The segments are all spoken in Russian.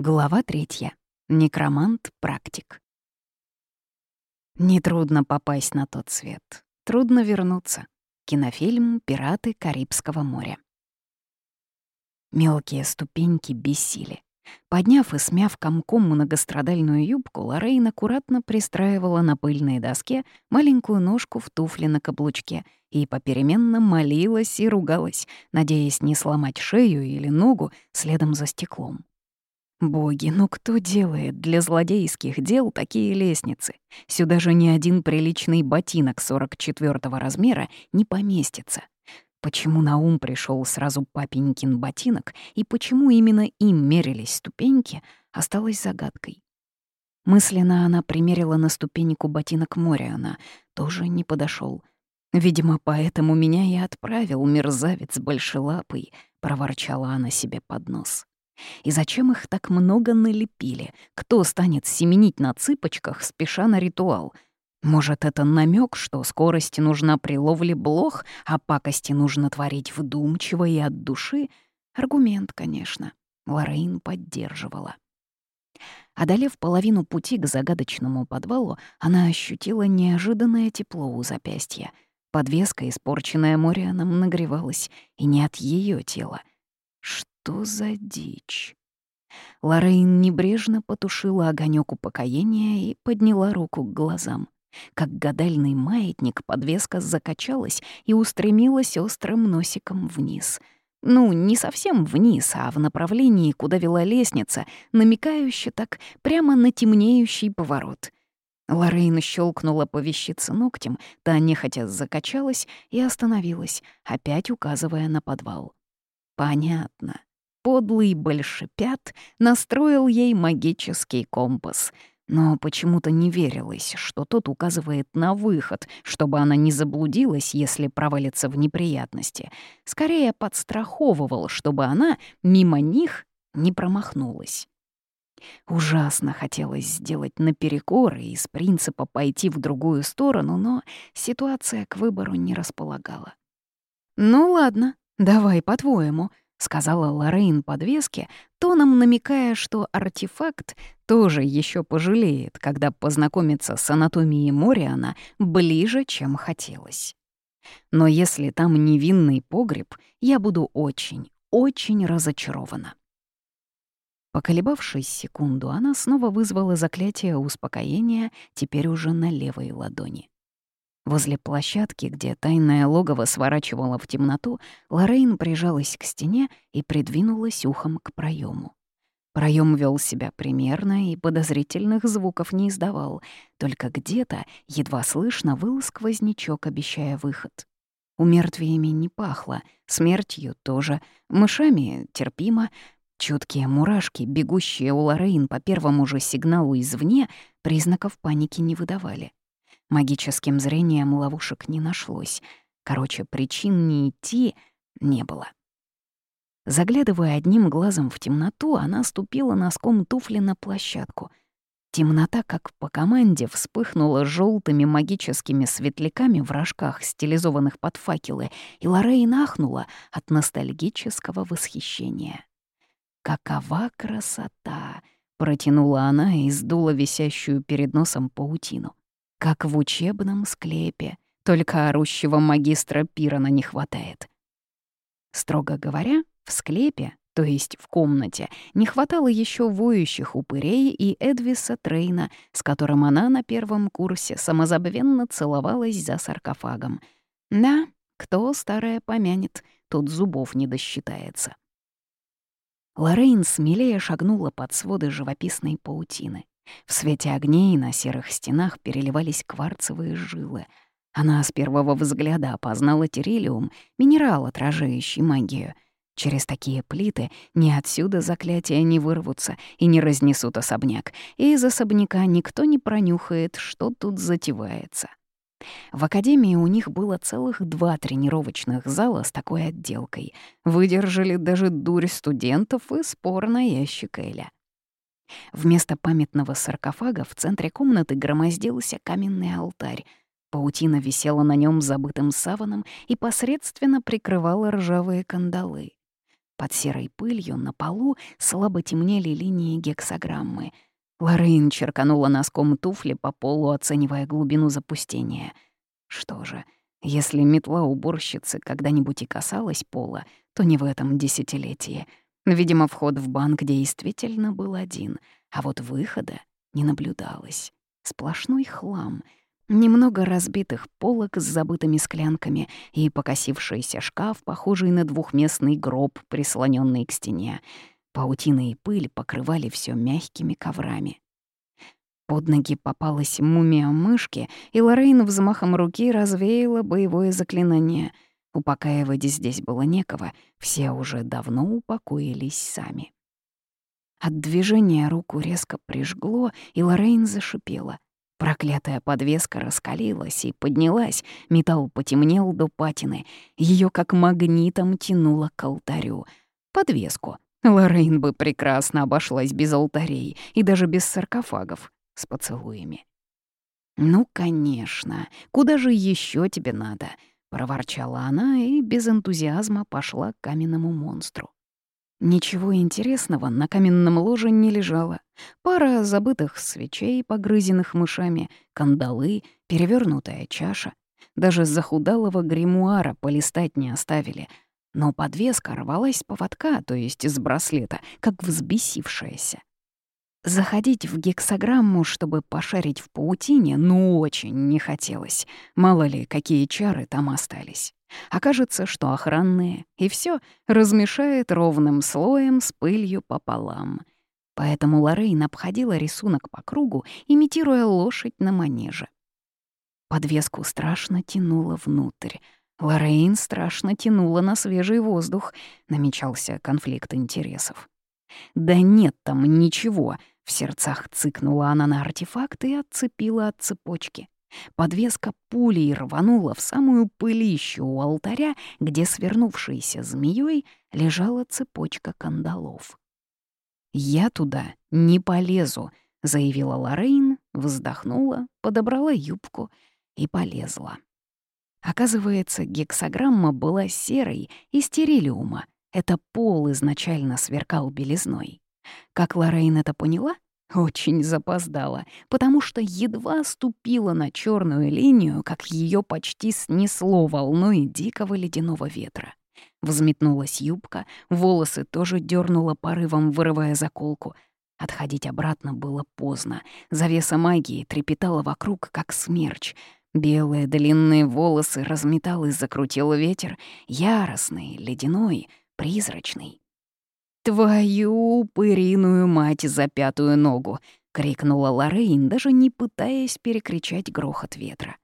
Глава третья. Некромант-практик. Нетрудно попасть на тот свет. Трудно вернуться. Кинофильм «Пираты Карибского моря». Мелкие ступеньки бесили. Подняв и смяв комком многострадальную юбку, Лоррейн аккуратно пристраивала на пыльной доске маленькую ножку в туфле на каблучке и попеременно молилась и ругалась, надеясь не сломать шею или ногу следом за стеклом. Боги, ну кто делает для злодейских дел такие лестницы? Сюда же ни один приличный ботинок 44-го размера не поместится. Почему на ум пришел сразу папенькин ботинок и почему именно им мерились ступеньки, осталось загадкой. Мысленно она примерила на ступеньку ботинок Мориана, тоже не подошел. Видимо, поэтому меня и отправил мерзавец большелапый, проворчала она себе под нос. И зачем их так много налепили? Кто станет семенить на цыпочках, спеша на ритуал? Может, это намек, что скорости нужна при ловле блох, а пакости нужно творить вдумчиво и от души? Аргумент, конечно. Лорейн поддерживала. Одолев половину пути к загадочному подвалу, она ощутила неожиданное тепло у запястья. Подвеска, испорченная Морианом, нагревалась, и не от ее тела. Что за дичь? Лорейн небрежно потушила огонек упокоения и подняла руку к глазам. Как гадальный маятник, подвеска закачалась и устремилась острым носиком вниз. Ну, не совсем вниз, а в направлении, куда вела лестница, намекающе так прямо на темнеющий поворот. Лорейн щелкнула по вещице ногтем, та нехотя закачалась и остановилась, опять указывая на подвал. Понятно подлый большепят настроил ей магический компас. Но почему-то не верилось, что тот указывает на выход, чтобы она не заблудилась, если провалится в неприятности. Скорее подстраховывал, чтобы она мимо них не промахнулась. Ужасно хотелось сделать наперекор и из принципа пойти в другую сторону, но ситуация к выбору не располагала. «Ну ладно, давай по-твоему», — сказала Лоррейн подвеске, тоном намекая, что артефакт тоже еще пожалеет, когда познакомится с анатомией Мориана ближе, чем хотелось. Но если там невинный погреб, я буду очень, очень разочарована. Поколебавшись секунду, она снова вызвала заклятие успокоения, теперь уже на левой ладони. Возле площадки, где тайное логово сворачивало в темноту, Лорейн прижалась к стене и придвинулась ухом к проему. Проем вел себя примерно и подозрительных звуков не издавал, только где-то едва слышно выл сквознячок, обещая выход. У мертвиями не пахло, смертью тоже, мышами терпимо, Чуткие мурашки, бегущие у Лорейн по первому же сигналу извне, признаков паники не выдавали. Магическим зрением ловушек не нашлось. Короче, причин не идти не было. Заглядывая одним глазом в темноту, она ступила носком туфли на площадку. Темнота, как по команде, вспыхнула желтыми магическими светляками в рожках, стилизованных под факелы, и Лоррейн ахнула от ностальгического восхищения. «Какова красота!» — протянула она и сдула висящую перед носом паутину как в учебном склепе, только орущего магистра Пирана не хватает. Строго говоря, в склепе, то есть в комнате, не хватало еще воющих упырей и Эдвиса Трейна, с которым она на первом курсе самозабвенно целовалась за саркофагом. Да, кто старое помянет, тут зубов не досчитается. Лоррейн смелее шагнула под своды живописной паутины. В свете огней на серых стенах переливались кварцевые жилы. Она с первого взгляда опознала терилиум, минерал, отражающий магию. Через такие плиты ни отсюда заклятия не вырвутся и не разнесут особняк, и из особняка никто не пронюхает, что тут затевается. В академии у них было целых два тренировочных зала с такой отделкой. Выдержали даже дурь студентов и спор на ящик Эля. Вместо памятного саркофага в центре комнаты громоздился каменный алтарь. Паутина висела на нем забытым саваном и посредственно прикрывала ржавые кандалы. Под серой пылью на полу слабо темнели линии гексограммы. Лоррейн черканула носком туфли по полу, оценивая глубину запустения. Что же, если метла уборщицы когда-нибудь и касалась пола, то не в этом десятилетии. Видимо, вход в банк действительно был один, а вот выхода не наблюдалось. Сплошной хлам — Немного разбитых полок с забытыми склянками и покосившийся шкаф, похожий на двухместный гроб, прислоненный к стене. Паутина и пыль покрывали все мягкими коврами. Под ноги попалась мумия мышки, и Лорейн взмахом руки развеяла боевое заклинание. Упокаивать здесь было некого, все уже давно упокоились сами. От движения руку резко прижгло, и Лорейн зашипела — Проклятая подвеска раскалилась и поднялась, металл потемнел до патины, ее как магнитом тянуло к алтарю. Подвеску. Лоррейн бы прекрасно обошлась без алтарей и даже без саркофагов с поцелуями. «Ну, конечно, куда же еще тебе надо?» — проворчала она и без энтузиазма пошла к каменному монстру. Ничего интересного на каменном ложе не лежало. Пара забытых свечей, погрызенных мышами, кандалы, перевернутая чаша. Даже захудалого гримуара полистать не оставили. Но подвеска рвалась с поводка, то есть из браслета, как взбесившаяся. Заходить в гексограмму, чтобы пошарить в паутине, ну очень не хотелось. Мало ли, какие чары там остались. Окажется, что охранные, и все размешает ровным слоем с пылью пополам. Поэтому Лоррейн обходила рисунок по кругу, имитируя лошадь на манеже. Подвеску страшно тянуло внутрь. Лоррейн страшно тянула на свежий воздух. Намечался конфликт интересов. «Да нет там ничего», — в сердцах цыкнула она на артефакт и отцепила от цепочки. Подвеска пулей рванула в самую пылищу у алтаря, где, свернувшейся змеей, лежала цепочка кандалов. «Я туда не полезу», — заявила Лоррейн, вздохнула, подобрала юбку и полезла. Оказывается, гексограмма была серой и стерилиума. Это пол изначально сверкал белизной. Как Лоррейн это поняла — очень запоздала, потому что едва ступила на черную линию, как ее почти снесло волной дикого ледяного ветра. Взметнулась юбка, волосы тоже дернула порывом, вырывая заколку. Отходить обратно было поздно. Завеса магии трепетала вокруг, как смерч. Белые длинные волосы разметал и закрутил ветер, яростный, ледяной, призрачный. «Твою пыриную мать за пятую ногу!» — крикнула Лоррейн, даже не пытаясь перекричать грохот ветра.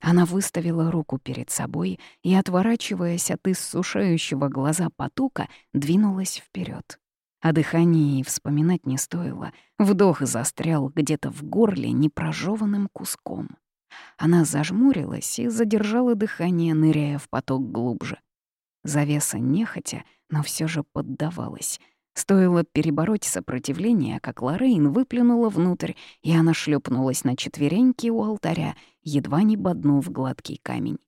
Она выставила руку перед собой и, отворачиваясь от иссушающего глаза потока, двинулась вперед. О дыхании вспоминать не стоило. Вдох застрял где-то в горле непрожеванным куском. Она зажмурилась и задержала дыхание, ныряя в поток глубже. Завеса нехотя, но все же поддавалась. Стоило перебороть сопротивление, как Лоррейн выплюнула внутрь, и она шлепнулась на четвереньки у алтаря, едва не боднув гладкий камень.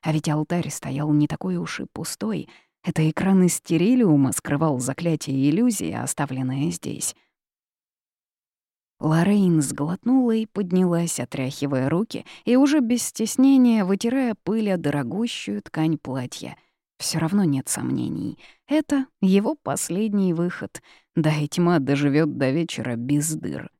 А ведь алтарь стоял не такой уж и пустой. Это экран из стерилиума скрывал заклятие иллюзии, оставленное здесь. Лоррейн сглотнула и поднялась, отряхивая руки и уже без стеснения вытирая пыль о дорогущую ткань платья — все равно нет сомнений. Это его последний выход. Да и тьма доживет до вечера без дыр.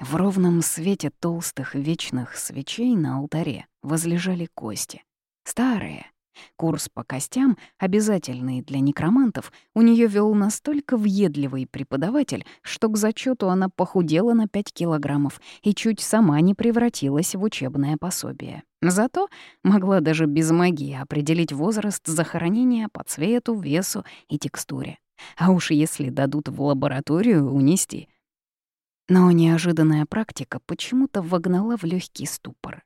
В ровном свете толстых вечных свечей на алтаре возлежали кости. Старые, Курс по костям, обязательный для некромантов, у нее вел настолько въедливый преподаватель, что к зачету она похудела на 5 килограммов и чуть сама не превратилась в учебное пособие. Зато могла даже без магии определить возраст захоронения по цвету, весу и текстуре. А уж если дадут в лабораторию, унести. Но неожиданная практика почему-то вогнала в легкий ступор.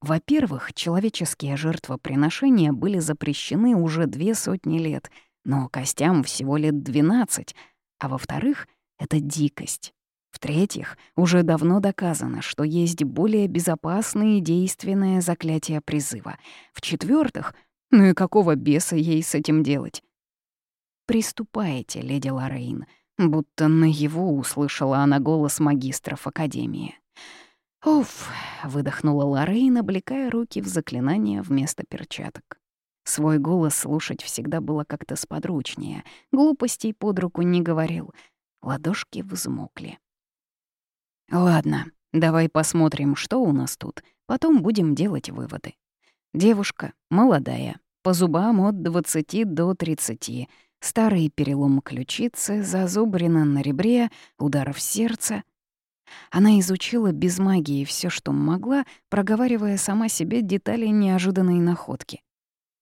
Во-первых, человеческие жертвоприношения были запрещены уже две сотни лет, но костям всего лет 12. А во-вторых, это дикость. В-третьих, уже давно доказано, что есть более безопасные и действенные заклятия призыва. В-четвертых, ну и какого беса ей с этим делать? приступайте, леди Лоррейн», будто наяву услышала она голос магистров Академии. «Уф», — выдохнула Лоррейн, облекая руки в заклинание вместо перчаток. Свой голос слушать всегда было как-то сподручнее. Глупостей под руку не говорил. Ладошки взмокли. «Ладно, давай посмотрим, что у нас тут. Потом будем делать выводы. Девушка, молодая, по зубам от 20 до 30, старый перелом ключицы, зазубрина на ребре, удар в сердце. Она изучила без магии все, что могла, проговаривая сама себе детали неожиданной находки.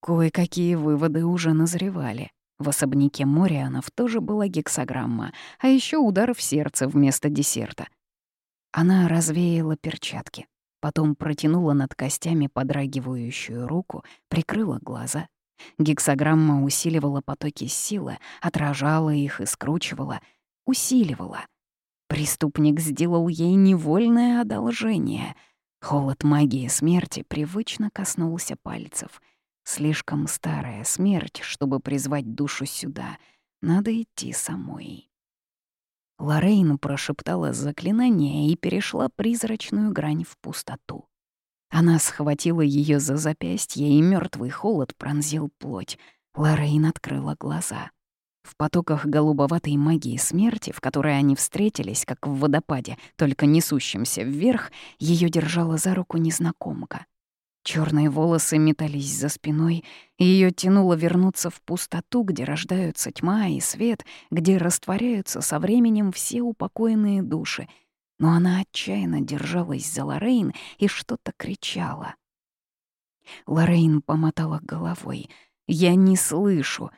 Кое-какие выводы уже назревали. В особняке Морианов тоже была гексограмма, а еще удар в сердце вместо десерта. Она развеяла перчатки, потом протянула над костями подрагивающую руку, прикрыла глаза. Гексограмма усиливала потоки силы, отражала их и скручивала, усиливала. Преступник сделал ей невольное одолжение. Холод магии смерти привычно коснулся пальцев — Слишком старая смерть, чтобы призвать душу сюда. Надо идти самой. Лорейн прошептала заклинание и перешла призрачную грань в пустоту. Она схватила ее за запястье, и мертвый холод пронзил плоть. Лорейн открыла глаза. В потоках голубоватой магии смерти, в которой они встретились, как в водопаде, только несущемся вверх, ее держала за руку незнакомка. Черные волосы метались за спиной, ее тянуло вернуться в пустоту, где рождаются тьма и свет, где растворяются со временем все упокоенные души. Но она отчаянно держалась за Лорейн и что-то кричала. Лорейн помотала головой. «Я не слышу!»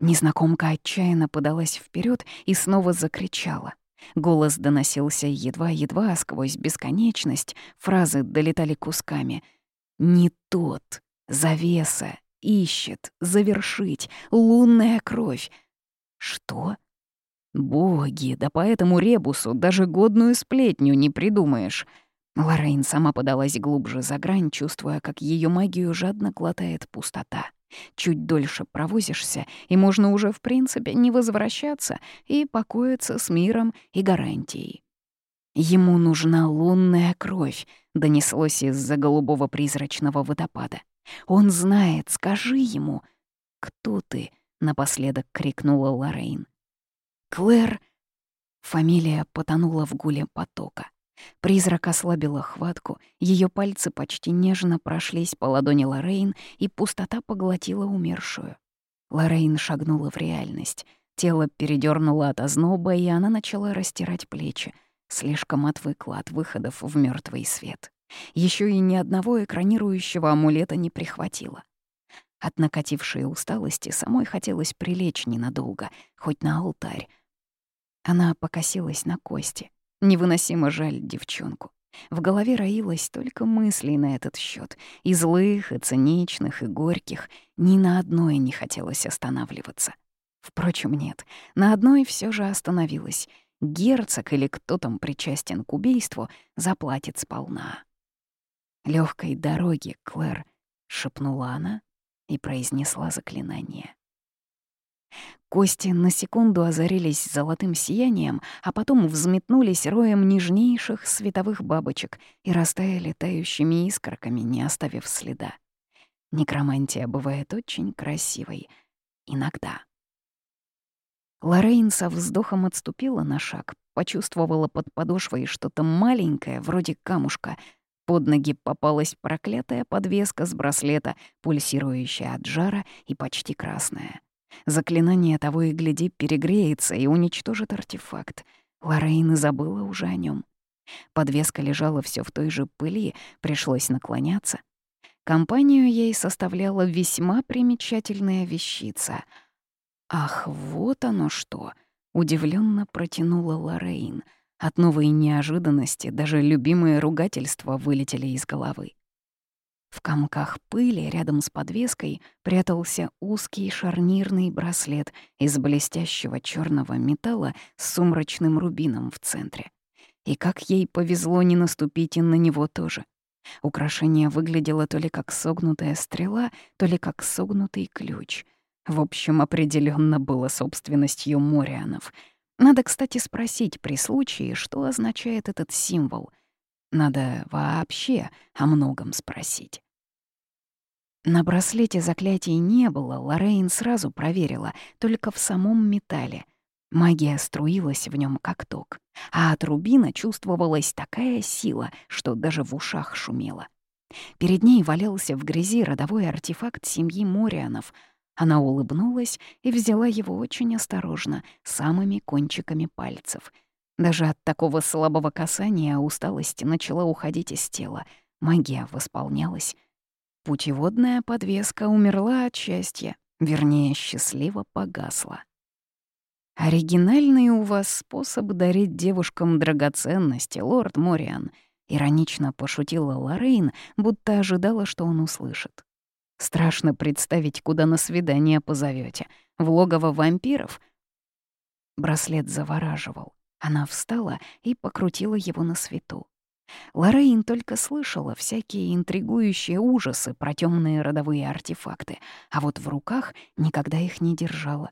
Незнакомка отчаянно подалась вперед и снова закричала. Голос доносился едва-едва сквозь бесконечность, фразы долетали кусками — не тот. Завеса. Ищет. Завершить. Лунная кровь. Что? Боги, да по этому ребусу даже годную сплетню не придумаешь. Лоррейн сама подалась глубже за грань, чувствуя, как ее магию жадно глотает пустота. Чуть дольше провозишься, и можно уже в принципе не возвращаться и покоиться с миром и гарантией. Ему нужна лунная кровь, донеслось из-за голубого призрачного водопада. Он знает, скажи ему. Кто ты? напоследок крикнула Лорейн. Клэр. Фамилия потонула в гуле потока. Призрак ослабила хватку, ее пальцы почти нежно прошлись по ладони Лорейн, и пустота поглотила умершую. Лорейн шагнула в реальность. Тело передернуло от озноба, и она начала растирать плечи. Слишком отвыкла от выходов в мертвый свет. Еще и ни одного экранирующего амулета не прихватила. От накатившей усталости самой хотелось прилечь ненадолго, хоть на алтарь. Она покосилась на кости. Невыносимо жаль девчонку. В голове роилось только мыслей на этот счет, и злых, и циничных, и горьких. Ни на одной не хотелось останавливаться. Впрочем, нет, на одной все же остановилась — герцог или кто там причастен к убийству заплатит сполна. Легкой дороги, Клэр», — шепнула она и произнесла заклинание. Кости на секунду озарились золотым сиянием, а потом взметнулись роем нежнейших световых бабочек и растаяли тающими искорками, не оставив следа. Некромантия бывает очень красивой. Иногда. Лорейн со вздохом отступила на шаг, почувствовала под подошвой что-то маленькое, вроде камушка. Под ноги попалась проклятая подвеска с браслета, пульсирующая от жара и почти красная. Заклинание того и гляди перегреется и уничтожит артефакт. Лорейн забыла уже о нем. Подвеска лежала все в той же пыли, пришлось наклоняться. Компанию ей составляла весьма примечательная вещица — «Ах, вот оно что!» — удивленно протянула Лорейн. От новой неожиданности даже любимые ругательства вылетели из головы. В комках пыли рядом с подвеской прятался узкий шарнирный браслет из блестящего черного металла с сумрачным рубином в центре. И как ей повезло не наступить и на него тоже. Украшение выглядело то ли как согнутая стрела, то ли как согнутый ключ — В общем, определенно было собственностью Морианов. Надо, кстати, спросить при случае, что означает этот символ. Надо вообще о многом спросить. На браслете заклятий не было, Лорейн сразу проверила, только в самом металле. Магия струилась в нем как ток, а от рубина чувствовалась такая сила, что даже в ушах шумело. Перед ней валялся в грязи родовой артефакт семьи Морианов. Она улыбнулась и взяла его очень осторожно, самыми кончиками пальцев. Даже от такого слабого касания усталость начала уходить из тела. Магия восполнялась. Путеводная подвеска умерла от счастья, вернее, счастливо погасла. «Оригинальный у вас способ дарить девушкам драгоценности, лорд Мориан», — иронично пошутила Лоррейн, будто ожидала, что он услышит. «Страшно представить, куда на свидание позовете. В логово вампиров?» Браслет завораживал. Она встала и покрутила его на свету. Лоррейн только слышала всякие интригующие ужасы про темные родовые артефакты, а вот в руках никогда их не держала.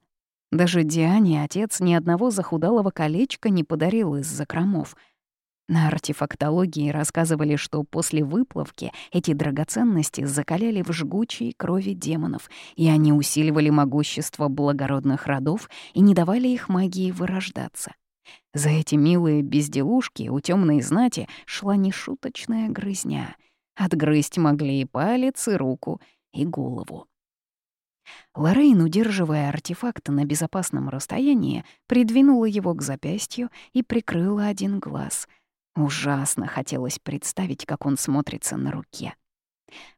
Даже Диане отец ни одного захудалого колечка не подарил из закромов. На артефактологии рассказывали, что после выплавки эти драгоценности закаляли в жгучей крови демонов, и они усиливали могущество благородных родов и не давали их магии вырождаться. За эти милые безделушки у темной знати шла нешуточная грызня. Отгрызть могли и палец, и руку, и голову. Лоррейн, удерживая артефакт на безопасном расстоянии, придвинула его к запястью и прикрыла один глаз. Ужасно хотелось представить, как он смотрится на руке.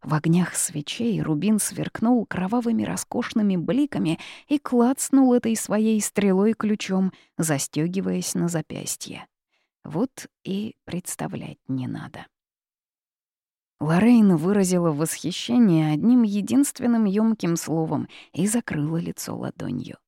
В огнях свечей рубин сверкнул кровавыми роскошными бликами и клацнул этой своей стрелой-ключом, застегиваясь на запястье. Вот и представлять не надо. Лорейн выразила восхищение одним единственным ёмким словом и закрыла лицо ладонью.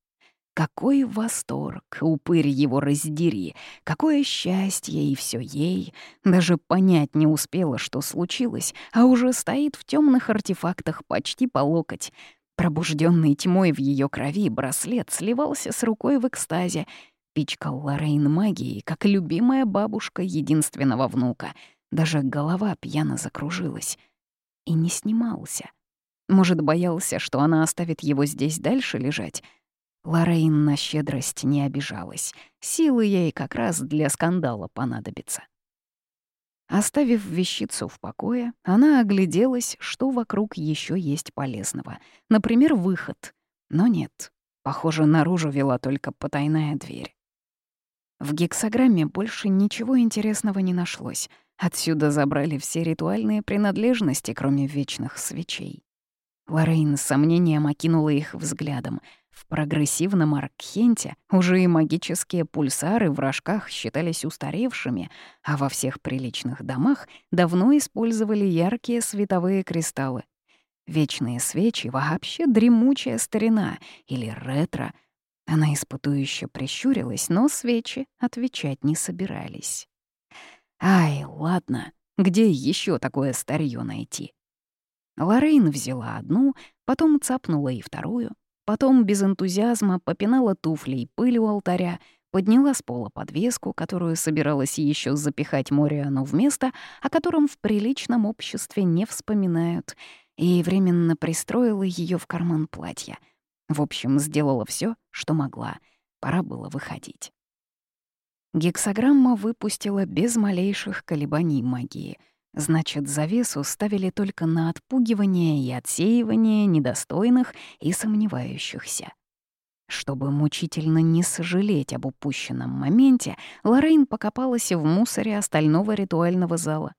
Какой восторг, упырь его раздери, какое счастье и все ей. Даже понять не успела, что случилось, а уже стоит в темных артефактах почти по локоть. Пробужденный тьмой в ее крови браслет сливался с рукой в экстазе. Пичкал Лорейн магией, как любимая бабушка единственного внука. Даже голова пьяно закружилась. И не снимался. Может, боялся, что она оставит его здесь дальше лежать — Лорейн на щедрость не обижалась. Силы ей как раз для скандала понадобится. Оставив вещицу в покое, она огляделась, что вокруг еще есть полезного. Например, выход. Но нет. Похоже, наружу вела только потайная дверь. В гексограмме больше ничего интересного не нашлось. Отсюда забрали все ритуальные принадлежности, кроме вечных свечей. Лорейн с сомнением окинула их взглядом — в прогрессивном Аркхенте уже и магические пульсары в рожках считались устаревшими, а во всех приличных домах давно использовали яркие световые кристаллы. Вечные свечи — вообще дремучая старина или ретро. Она испытующе прищурилась, но свечи отвечать не собирались. «Ай, ладно, где еще такое старье найти?» Лорейн взяла одну, потом цапнула и вторую. Потом без энтузиазма попинала туфлей пыль у алтаря, подняла с пола подвеску, которую собиралась еще запихать Мориану в место, о котором в приличном обществе не вспоминают, и временно пристроила ее в карман платья. В общем, сделала все, что могла. Пора было выходить. Гексограмма выпустила без малейших колебаний магии — Значит, завесу ставили только на отпугивание и отсеивание недостойных и сомневающихся. Чтобы мучительно не сожалеть об упущенном моменте, Лоррейн покопалась в мусоре остального ритуального зала.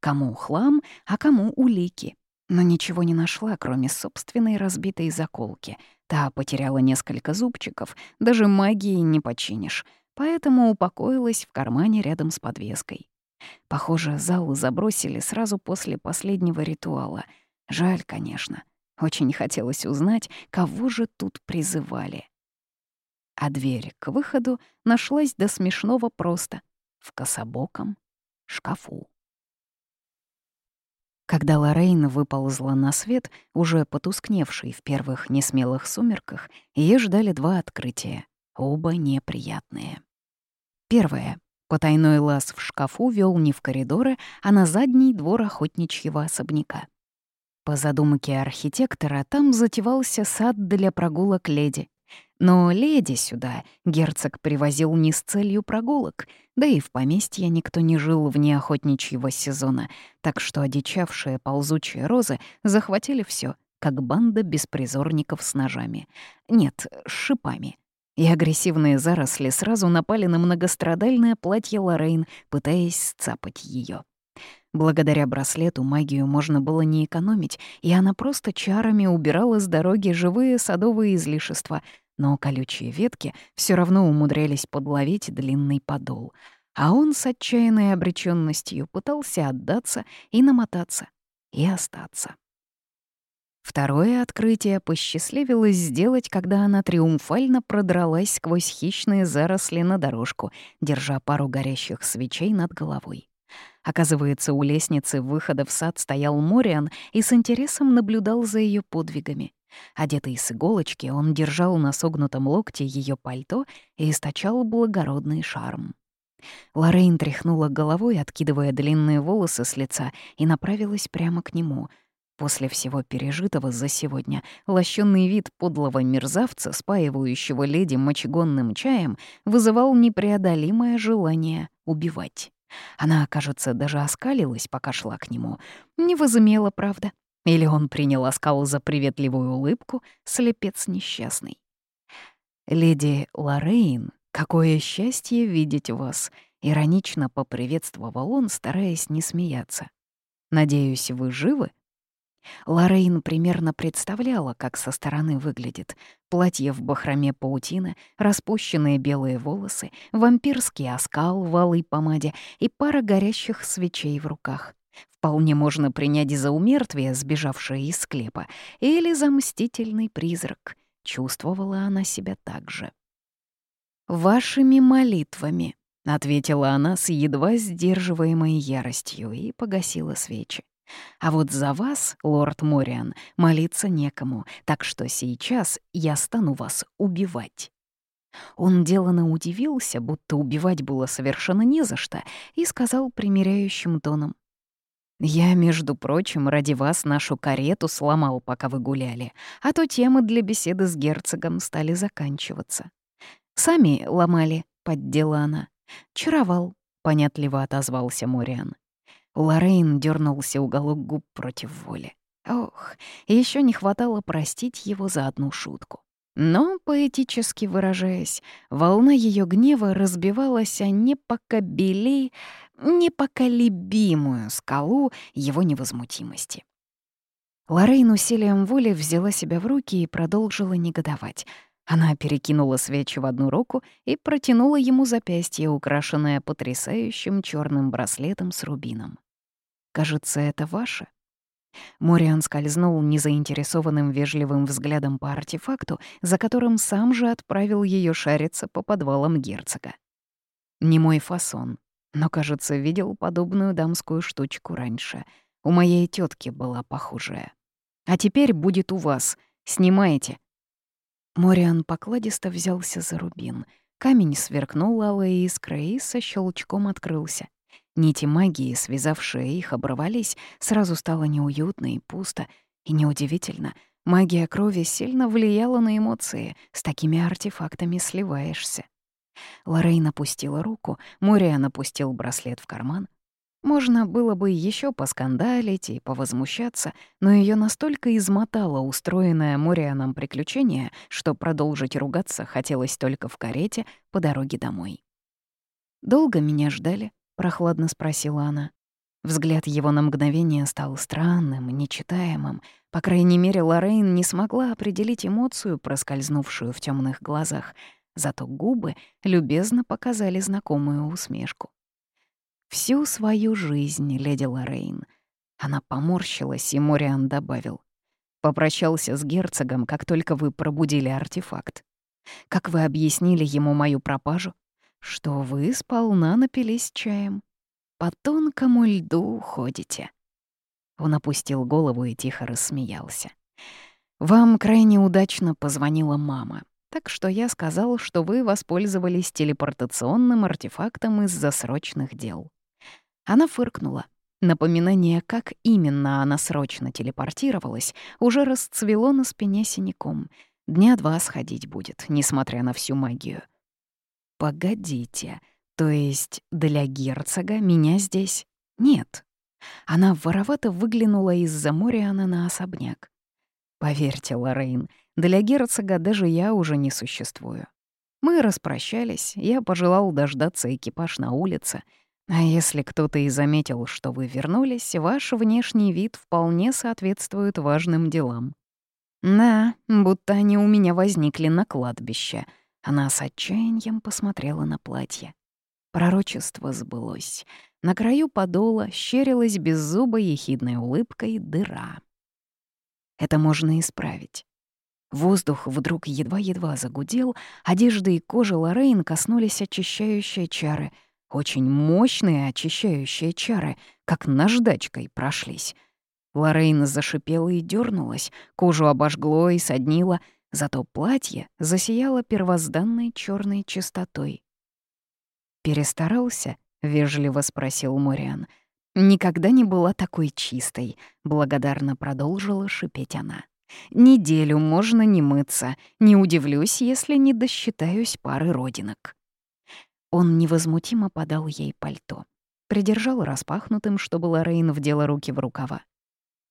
Кому хлам, а кому улики. Но ничего не нашла, кроме собственной разбитой заколки. Та потеряла несколько зубчиков, даже магией не починишь, поэтому упокоилась в кармане рядом с подвеской. Похоже, зал забросили сразу после последнего ритуала. Жаль, конечно. Очень хотелось узнать, кого же тут призывали. А дверь к выходу нашлась до смешного просто — в кособоком шкафу. Когда Лоррейн выползла на свет, уже потускневший в первых несмелых сумерках, ее ждали два открытия, оба неприятные. Первое. Потайной лаз в шкафу вел не в коридоры, а на задний двор охотничьего особняка. По задумке архитектора, там затевался сад для прогулок леди. Но леди сюда герцог привозил не с целью прогулок, да и в поместье никто не жил вне охотничьего сезона, так что одичавшие ползучие розы захватили все, как банда беспризорников с ножами. Нет, с шипами. И агрессивные заросли сразу напали на многострадальное платье Лорейн, пытаясь сцапать ее. Благодаря браслету магию можно было не экономить, и она просто чарами убирала с дороги живые садовые излишества, но колючие ветки все равно умудрялись подловить длинный подол. А он с отчаянной обречённостью пытался отдаться и намотаться, и остаться. Второе открытие посчастливилось сделать, когда она триумфально продралась сквозь хищные заросли на дорожку, держа пару горящих свечей над головой. Оказывается, у лестницы выхода в сад стоял Мориан и с интересом наблюдал за ее подвигами. Одетый с иголочки, он держал на согнутом локте ее пальто и источал благородный шарм. Лорейн тряхнула головой, откидывая длинные волосы с лица, и направилась прямо к нему. После всего пережитого за сегодня лощенный вид подлого мерзавца, спаивающего леди мочегонным чаем, вызывал непреодолимое желание убивать. Она, кажется, даже оскалилась, пока шла к нему. Не возымела, правда. Или он принял оскал за приветливую улыбку, слепец несчастный. «Леди Лоррейн, какое счастье видеть вас!» — иронично поприветствовал он, стараясь не смеяться. «Надеюсь, вы живы?» Лоррейн примерно представляла, как со стороны выглядит. Платье в бахроме паутины, распущенные белые волосы, вампирский оскал в алой помаде и пара горящих свечей в руках. Вполне можно принять за умертвие, сбежавшее из склепа, или за мстительный призрак. Чувствовала она себя так же. «Вашими молитвами», — ответила она с едва сдерживаемой яростью и погасила свечи. А вот за вас, лорд Мориан, молиться некому, так что сейчас я стану вас убивать». Он делано удивился, будто убивать было совершенно не за что, и сказал примиряющим тоном. «Я, между прочим, ради вас нашу карету сломал, пока вы гуляли, а то темы для беседы с герцогом стали заканчиваться». «Сами ломали», — поддела она. «Чаровал», — понятливо отозвался Мориан. У Лоррейн дернулся уголок губ против воли. Ох, еще не хватало простить его за одну шутку. Но, поэтически выражаясь, волна ее гнева разбивалась о непокобели, непоколебимую скалу его невозмутимости. Лоррейн усилием воли взяла себя в руки и продолжила негодовать. Она перекинула свечи в одну руку и протянула ему запястье, украшенное потрясающим черным браслетом с рубином. Кажется, это ваше?» Мориан скользнул незаинтересованным вежливым взглядом по артефакту, за которым сам же отправил ее шариться по подвалам герцога. Не мой фасон, но, кажется, видел подобную дамскую штучку раньше. У моей тетки была похожая. А теперь будет у вас. Снимайте. Мориан покладисто взялся за рубин. Камень сверкнул алой искрой и со щелчком открылся. Нити магии, связавшие их, оборвались, сразу стало неуютно и пусто. И неудивительно, магия крови сильно влияла на эмоции, с такими артефактами сливаешься. Лоррейн опустила руку, Мориан опустил браслет в карман. Можно было бы еще поскандалить и повозмущаться, но ее настолько измотало устроенное Морианом приключение, что продолжить ругаться хотелось только в карете по дороге домой. Долго меня ждали. — прохладно спросила она. Взгляд его на мгновение стал странным, нечитаемым. По крайней мере, Лоррейн не смогла определить эмоцию, проскользнувшую в темных глазах. Зато губы любезно показали знакомую усмешку. «Всю свою жизнь, леди Лоррейн». Она поморщилась, и Мориан добавил. «Попрощался с герцогом, как только вы пробудили артефакт. Как вы объяснили ему мою пропажу?» Что вы сполна напились чаем. По тонкому льду ходите. Он опустил голову и тихо рассмеялся. «Вам крайне удачно позвонила мама, так что я сказал, что вы воспользовались телепортационным артефактом из-за срочных дел». Она фыркнула. Напоминание, как именно она срочно телепортировалась, уже расцвело на спине синяком. Дня два сходить будет, несмотря на всю магию. «Погодите, то есть для герцога меня здесь нет?» Она воровато выглянула из-за моря на особняк. «Поверьте, Лоррейн, для герцога даже я уже не существую. Мы распрощались, я пожелал дождаться экипаж на улице. А если кто-то и заметил, что вы вернулись, ваш внешний вид вполне соответствует важным делам. Да, будто они у меня возникли на кладбище. Она с отчаянием посмотрела на платье. Пророчество сбылось. На краю подола щерилась беззубой ехидной улыбкой дыра. Это можно исправить. Воздух вдруг едва-едва загудел, одежда и кожа Лоррейн коснулись очищающие чары, очень мощные очищающие чары, как наждачкой прошлись. Лоррейн зашипела и дернулась, кожу обожгло и соднило, зато платье засияло первозданной черной чистотой. «Перестарался?» — вежливо спросил Мориан. «Никогда не была такой чистой», — благодарно продолжила шипеть она. «Неделю можно не мыться. Не удивлюсь, если не досчитаюсь пары родинок». Он невозмутимо подал ей пальто. Придержал распахнутым, чтобы Лоррейн вдела руки в рукава.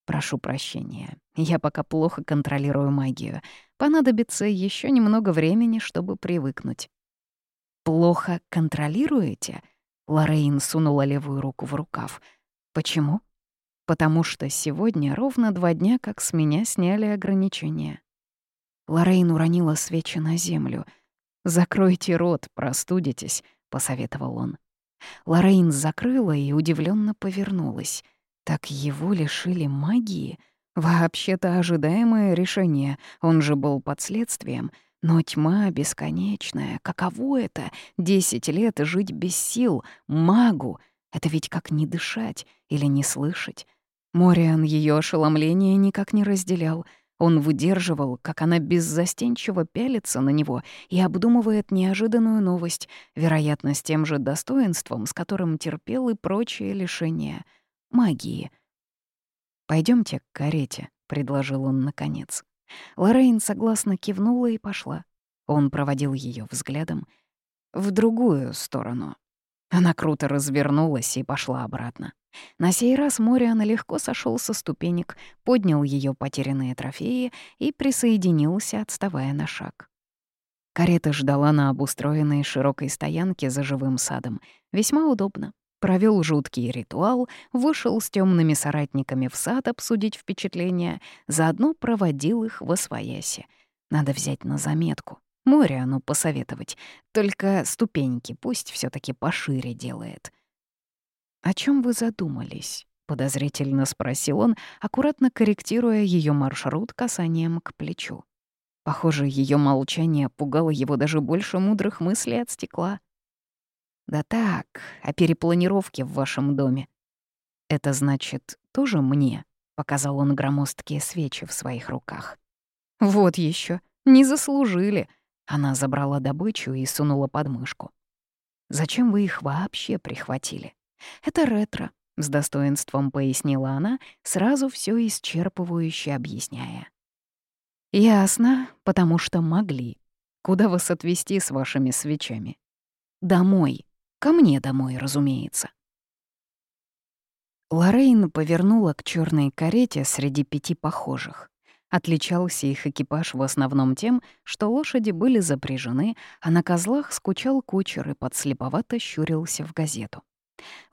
«Прошу прощения, я пока плохо контролирую магию. Понадобится еще немного времени, чтобы привыкнуть». «Плохо контролируете?» Лорейн сунула левую руку в рукав. «Почему?» «Потому что сегодня ровно два дня, как с меня сняли ограничения». Лорейн уронила свечи на землю. «Закройте рот, простудитесь», — посоветовал он. Лорейн закрыла и удивленно повернулась. Так его лишили магии? Вообще-то ожидаемое решение, он же был под следствием — но тьма бесконечная. Каково это — десять лет жить без сил, магу? Это ведь как не дышать или не слышать. Мориан ее ошеломление никак не разделял. Он выдерживал, как она беззастенчиво пялится на него и обдумывает неожиданную новость, вероятно, с тем же достоинством, с которым терпел и прочие лишения. Магии. Пойдемте к карете», — предложил он наконец. Лоррейн согласно кивнула и пошла. Он проводил ее взглядом в другую сторону. Она круто развернулась и пошла обратно. На сей раз Мориан легко сошел со ступенек, поднял ее потерянные трофеи и присоединился, отставая на шаг. Карета ждала на обустроенной широкой стоянке за живым садом. Весьма удобно провел жуткий ритуал, вышел с темными соратниками в сад обсудить впечатления, заодно проводил их во свояси. Надо взять на заметку. Море оно посоветовать. Только ступеньки пусть все таки пошире делает. «О чем вы задумались?» — подозрительно спросил он, аккуратно корректируя ее маршрут касанием к плечу. Похоже, ее молчание пугало его даже больше мудрых мыслей от стекла. Да так, о перепланировке в вашем доме. Это значит, тоже мне, показал он громоздкие свечи в своих руках. Вот еще, не заслужили. Она забрала добычу и сунула под мышку. Зачем вы их вообще прихватили? Это ретро, с достоинством пояснила она, сразу все исчерпывающе объясняя. Ясно, потому что могли. Куда вас отвезти с вашими свечами? Домой, Ко мне домой, разумеется. Лоррейн повернула к черной карете среди пяти похожих. Отличался их экипаж в основном тем, что лошади были запряжены, а на козлах скучал кучер и подслеповато щурился в газету.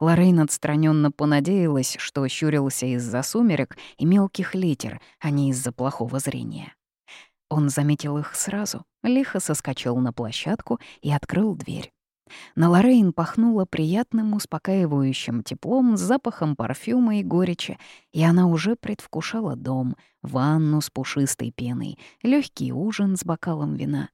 Лоррейн отстраненно понадеялась, что щурился из-за сумерек и мелких литер, а не из-за плохого зрения. Он заметил их сразу, лихо соскочил на площадку и открыл дверь. На Лоррейн пахнуло приятным, успокаивающим теплом запахом парфюма и горечи, и она уже предвкушала дом, ванну с пушистой пеной, легкий ужин с бокалом вина.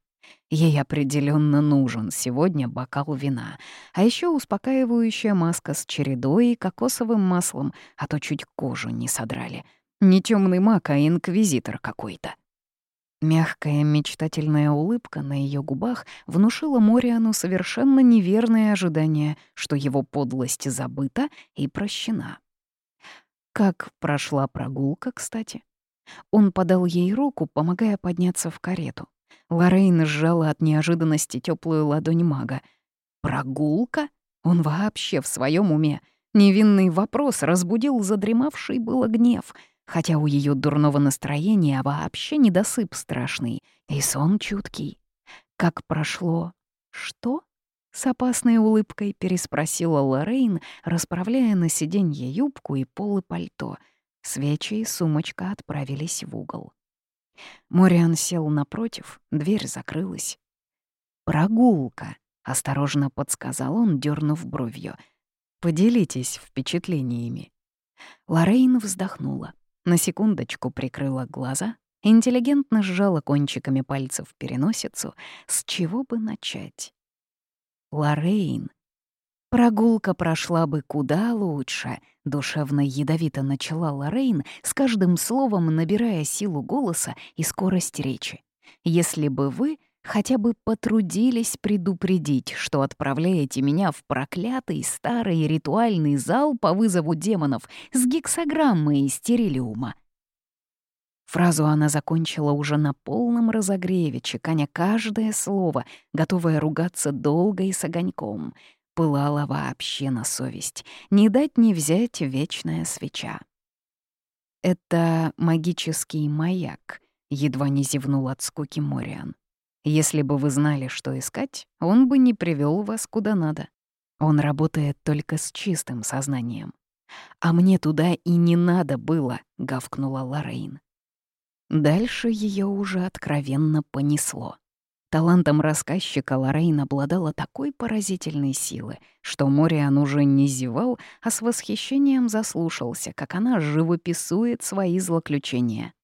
Ей определенно нужен сегодня бокал вина, а еще успокаивающая маска с чередой и кокосовым маслом, а то чуть кожу не содрали. Не темный мак, а инквизитор какой-то. Мягкая мечтательная улыбка на ее губах внушила Мориану совершенно неверное ожидание, что его подлость забыта и прощена. Как прошла прогулка, кстати? Он подал ей руку, помогая подняться в карету. Лоррейн сжала от неожиданности теплую ладонь мага. «Прогулка? Он вообще в своем уме?» Невинный вопрос разбудил задремавший было гнев — хотя у ее дурного настроения вообще недосып страшный и сон чуткий. Как прошло? Что? С опасной улыбкой переспросила Лоррейн, расправляя на сиденье юбку и полы пальто. Свечи и сумочка отправились в угол. Мориан сел напротив, дверь закрылась. «Прогулка», — осторожно подсказал он, дернув бровью. «Поделитесь впечатлениями». Лоррейн вздохнула. На секундочку прикрыла глаза, интеллигентно сжала кончиками пальцев переносицу. С чего бы начать? Лорейн. Прогулка прошла бы куда лучше, душевно ядовито начала Лорейн, с каждым словом набирая силу голоса и скорость речи. Если бы вы хотя бы потрудились предупредить, что отправляете меня в проклятый старый ритуальный зал по вызову демонов с гексограммой из стерилиума. Фразу она закончила уже на полном разогреве, чеканя каждое слово, готовая ругаться долго и с огоньком. Пылала вообще на совесть. Не дать не взять вечная свеча. «Это магический маяк», — едва не зевнул от скуки Мориан. Если бы вы знали, что искать, он бы не привел вас куда надо. Он работает только с чистым сознанием. «А мне туда и не надо было», — гавкнула Лоррейн. Дальше ее уже откровенно понесло. Талантом рассказчика Лоррейн обладала такой поразительной силы, что Мориан уже не зевал, а с восхищением заслушался, как она живописует свои злоключения.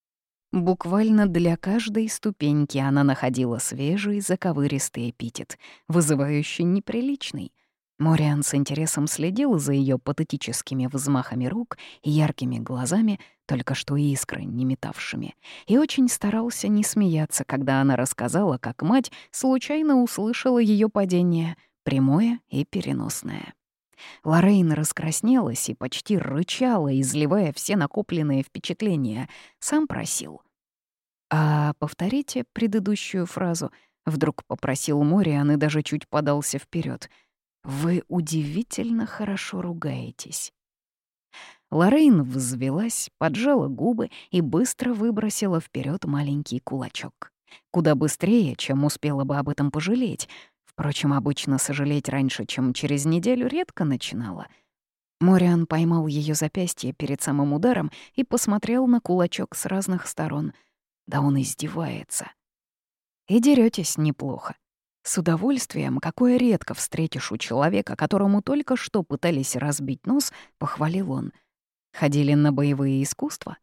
Буквально для каждой ступеньки она находила свежий заковыристый эпитет, вызывающий неприличный. Мориан с интересом следил за ее патетическими взмахами рук и яркими глазами, только что искры не метавшими, и очень старался не смеяться, когда она рассказала, как мать случайно услышала ее падение, прямое и переносное. Лоррейн раскраснелась и почти рычала, изливая все накопленные впечатления. Сам просил. «А повторите предыдущую фразу», — вдруг попросил Мориан и даже чуть подался вперед. «Вы удивительно хорошо ругаетесь». Лоррейн взвелась, поджала губы и быстро выбросила вперед маленький кулачок. Куда быстрее, чем успела бы об этом пожалеть. Впрочем, обычно сожалеть раньше, чем через неделю, редко начинала. Мориан поймал ее запястье перед самым ударом и посмотрел на кулачок с разных сторон — да он издевается. И деретесь неплохо. С удовольствием, какое редко встретишь у человека, которому только что пытались разбить нос, похвалил он. Ходили на боевые искусства?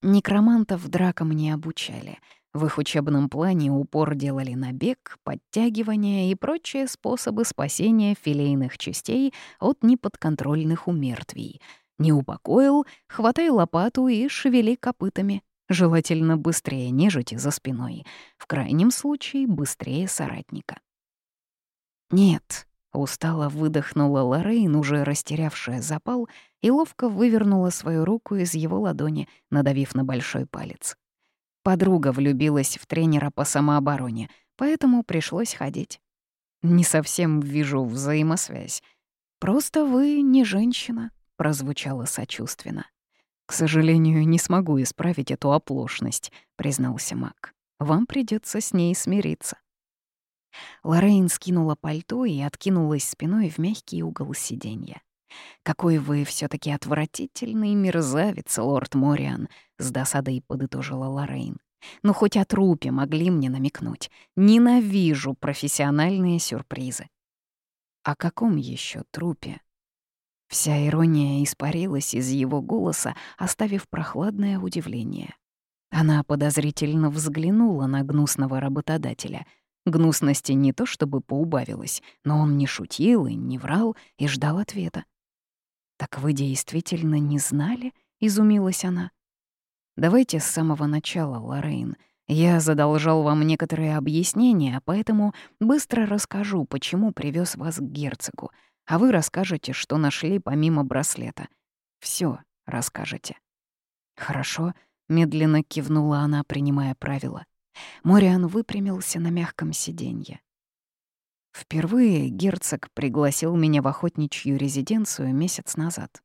Некромантов дракам не обучали. В их учебном плане упор делали на бег, подтягивания и прочие способы спасения филейных частей от неподконтрольных умертвий. Не упокоил, хватай лопату и шевели копытами. Желательно быстрее нежити за спиной, в крайнем случае быстрее соратника. «Нет», — устало выдохнула Лоррейн, уже растерявшая запал, и ловко вывернула свою руку из его ладони, надавив на большой палец. Подруга влюбилась в тренера по самообороне, поэтому пришлось ходить. «Не совсем вижу взаимосвязь. Просто вы не женщина», — прозвучало сочувственно. «К сожалению, не смогу исправить эту оплошность», — признался Мак. «Вам придется с ней смириться». Лоррейн скинула пальто и откинулась спиной в мягкий угол сиденья. «Какой вы все таки отвратительный мерзавец, лорд Мориан», — с досадой подытожила Лоррейн. «Ну, хоть о трупе могли мне намекнуть. Ненавижу профессиональные сюрпризы». «О каком еще трупе?» Вся ирония испарилась из его голоса, оставив прохладное удивление. Она подозрительно взглянула на гнусного работодателя. Гнусности не то чтобы поубавилось, но он не шутил и не врал и ждал ответа. «Так вы действительно не знали?» — изумилась она. «Давайте с самого начала, Лоррейн. Я задолжал вам некоторые объяснения, поэтому быстро расскажу, почему привез вас к герцогу, а вы расскажете, что нашли помимо браслета. Все расскажете». «Хорошо», — медленно кивнула она, принимая правила. Мориан выпрямился на мягком сиденье. Впервые герцог пригласил меня в охотничью резиденцию месяц назад.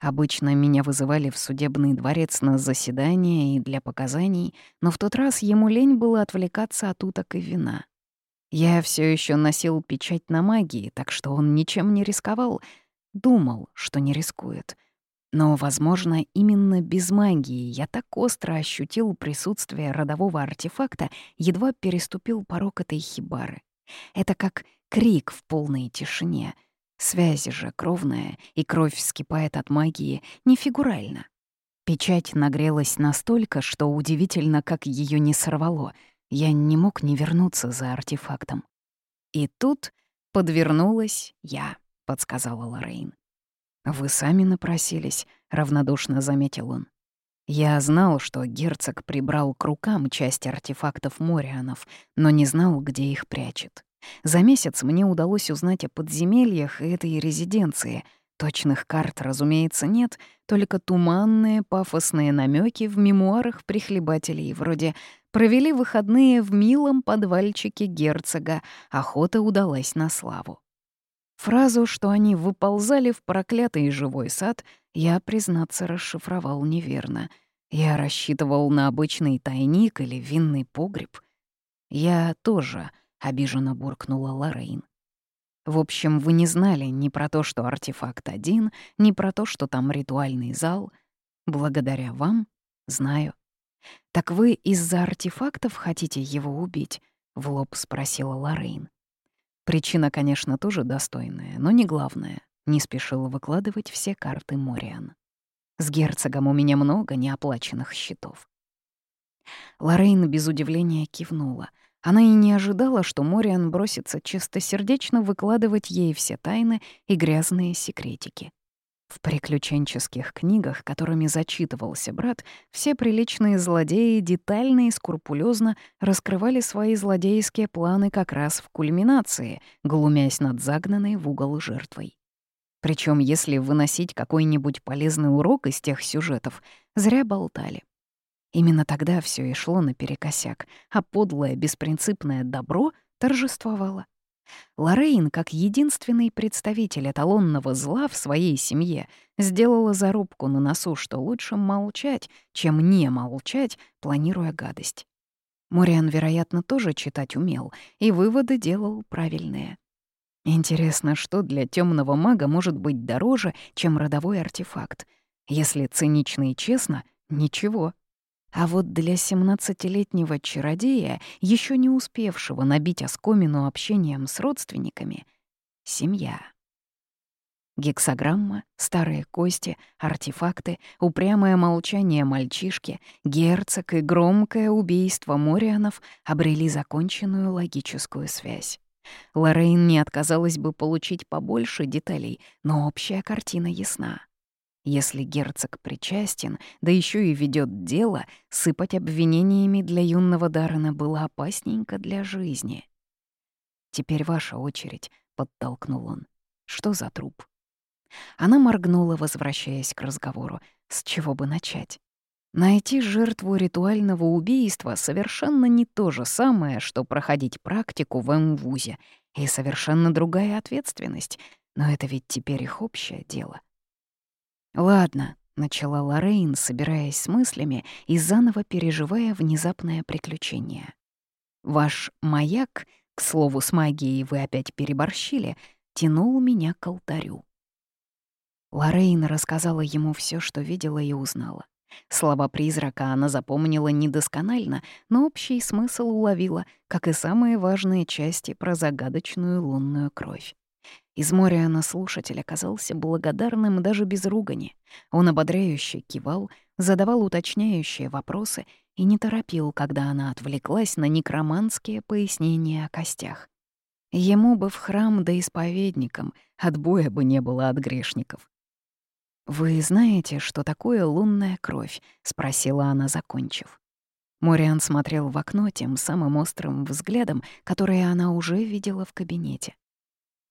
Обычно меня вызывали в судебный дворец на заседание и для показаний, но в тот раз ему лень было отвлекаться от уток и вина. Я все еще носил печать на магии, так что он ничем не рисковал. Думал, что не рискует. Но, возможно, именно без магии я так остро ощутил присутствие родового артефакта, едва переступил порог этой хибары. Это как крик в полной тишине — Связь же кровная, и кровь вскипает от магии, не фигурально. Печать нагрелась настолько, что удивительно, как ее не сорвало. Я не мог не вернуться за артефактом. И тут подвернулась я, подсказала Лорейн. «Вы сами напросились», — равнодушно заметил он. Я знал, что герцог прибрал к рукам часть артефактов Морианов, но не знал, где их прячет. За месяц мне удалось узнать о подземельях и этой резиденции. Точных карт, разумеется, нет, только туманные пафосные намеки в мемуарах прихлебателей, вроде «провели выходные в милом подвальчике герцога, охота удалась на славу». Фразу, что они выползали в проклятый живой сад, я, признаться, расшифровал неверно. Я рассчитывал на обычный тайник или винный погреб. Я тоже — обиженно буркнула Лорейн. В общем, вы не знали ни про то, что артефакт один, ни про то, что там ритуальный зал. Благодаря вам знаю. Так вы из-за артефактов хотите его убить? В лоб спросила Лорейн. Причина, конечно, тоже достойная, но не главная. Не спешила выкладывать все карты Мориан. С герцогом у меня много неоплаченных счетов. Лорейн без удивления кивнула — она и не ожидала, что Мориан бросится чистосердечно выкладывать ей все тайны и грязные секретики. В приключенческих книгах, которыми зачитывался брат, все приличные злодеи детально и скрупулезно раскрывали свои злодейские планы как раз в кульминации, глумясь над загнанной в угол жертвой. Причем, если выносить какой-нибудь полезный урок из тех сюжетов, зря болтали. Именно тогда все и шло наперекосяк, а подлое, беспринципное добро торжествовало. Лорейн, как единственный представитель эталонного зла в своей семье, сделала зарубку на носу, что лучше молчать, чем не молчать, планируя гадость. Мориан, вероятно, тоже читать умел, и выводы делал правильные. Интересно, что для темного мага может быть дороже, чем родовой артефакт? Если цинично и честно, ничего. А вот для семнадцатилетнего чародея, еще не успевшего набить оскомину общением с родственниками, семья. Гексограмма, старые кости, артефакты, упрямое молчание мальчишки, герцог и громкое убийство Морианов обрели законченную логическую связь. Лоррейн не отказалась бы получить побольше деталей, но общая картина ясна. Если герцог причастен, да еще и ведет дело, сыпать обвинениями для юного Даррена было опасненько для жизни. «Теперь ваша очередь», — подтолкнул он. «Что за труп?» Она моргнула, возвращаясь к разговору. С чего бы начать? Найти жертву ритуального убийства совершенно не то же самое, что проходить практику в МВУЗе, и совершенно другая ответственность, но это ведь теперь их общее дело — «Ладно», — начала Лоррейн, собираясь с мыслями и заново переживая внезапное приключение. «Ваш маяк, к слову, с магией вы опять переборщили, тянул меня к алтарю». Лоррейн рассказала ему все, что видела и узнала. Слова призрака она запомнила недосконально, но общий смысл уловила, как и самые важные части про загадочную лунную кровь. Из моря на слушатель оказался благодарным даже без ругани. Он ободряюще кивал, задавал уточняющие вопросы и не торопил, когда она отвлеклась на некроманские пояснения о костях. Ему бы в храм да исповедникам, отбоя бы не было от грешников. «Вы знаете, что такое лунная кровь?» — спросила она, закончив. Мориан смотрел в окно тем самым острым взглядом, который она уже видела в кабинете.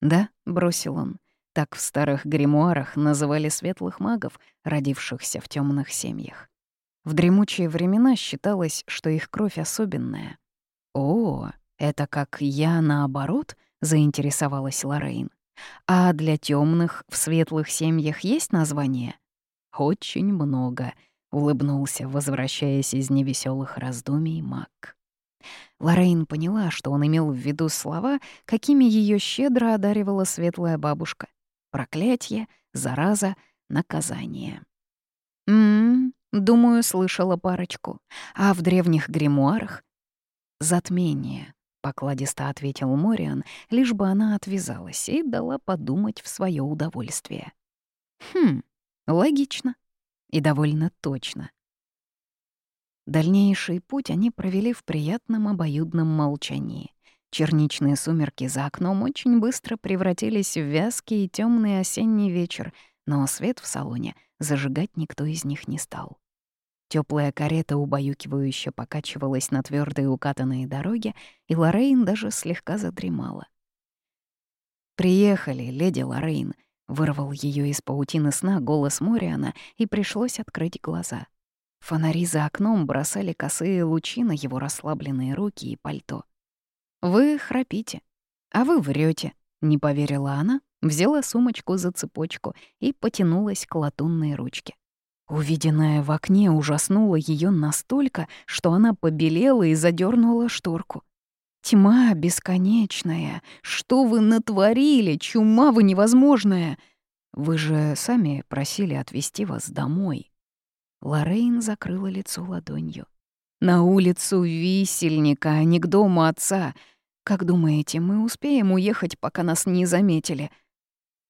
«Да», — бросил он, — так в старых гримуарах называли светлых магов, родившихся в темных семьях. В дремучие времена считалось, что их кровь особенная. «О, это как я наоборот?» — заинтересовалась Лорейн. «А для темных в светлых семьях есть название?» «Очень много», — улыбнулся, возвращаясь из невеселых раздумий маг. Лорейн поняла, что он имел в виду слова, какими ее щедро одаривала светлая бабушка. Проклятие, зараза, наказание. «М-м, думаю, слышала парочку. А в древних гримуарах?» «Затмение», — покладисто ответил Мориан, лишь бы она отвязалась и дала подумать в свое удовольствие. «Хм, логично и довольно точно». Дальнейший путь они провели в приятном обоюдном молчании. Черничные сумерки за окном очень быстро превратились в вязкий и темный осенний вечер, но свет в салоне зажигать никто из них не стал. Теплая карета убаюкивающе покачивалась на твердой укатанной дороге, и Лоррейн даже слегка задремала. «Приехали, леди Лоррейн», — вырвал ее из паутины сна голос Мориана, и пришлось открыть глаза. Фонари за окном бросали косые лучи на его расслабленные руки и пальто. «Вы храпите, а вы врете, не поверила она, взяла сумочку за цепочку и потянулась к латунной ручке. Увиденное в окне ужаснуло ее настолько, что она побелела и задернула шторку. «Тьма бесконечная! Что вы натворили? Чума вы невозможная! Вы же сами просили отвезти вас домой». Лорейн закрыла лицо ладонью. «На улицу висельника, а не к дому отца. Как думаете, мы успеем уехать, пока нас не заметили?»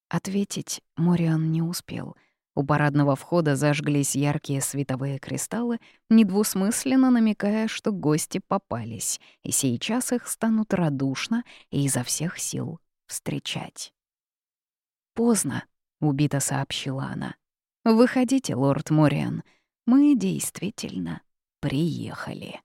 Ответить Мориан не успел. У парадного входа зажглись яркие световые кристаллы, недвусмысленно намекая, что гости попались, и сейчас их станут радушно и изо всех сил встречать. «Поздно», — убито сообщила она. «Выходите, лорд Мориан, мы действительно приехали.